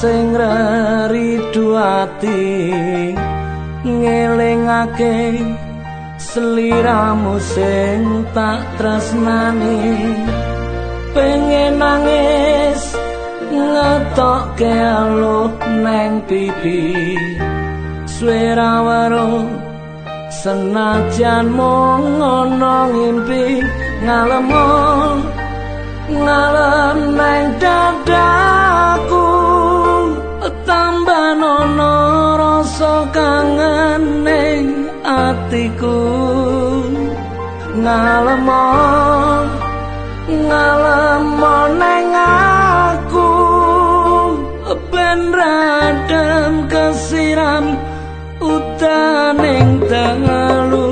sing ridu ati ngelingake seliramu sing tak tresnani. Pengen nangis ngetokke alut neng pipi. Swara waro senajan mung ngono ngimpi ngalemo ngalem neng dadaku kangen neng atiku. Ngalemo ngalemo neng aku. Ben radem kesiram utaning tengalu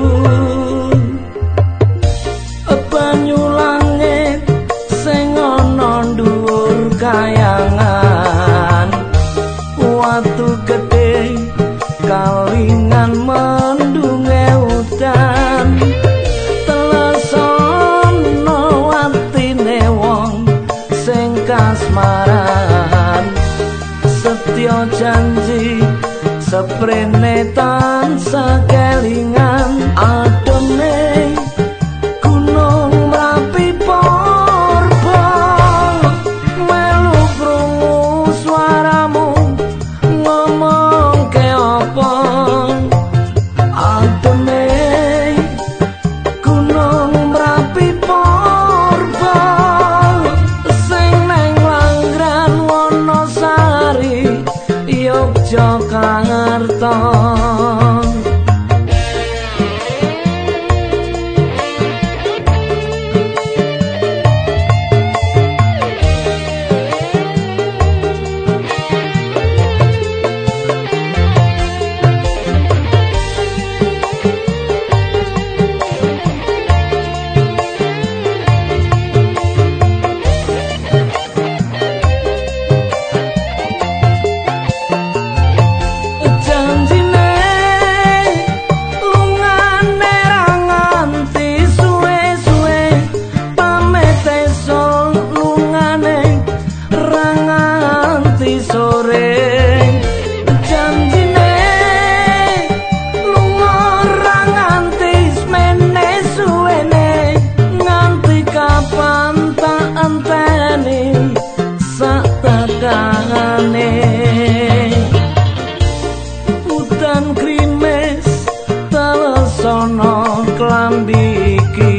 banyu langit sing ana dhuwur kayangan seprene tansah kelingan corazón. Telesono klambi iki.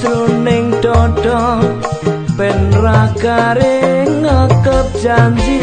Jroning dodo ben ra garing ngekep janji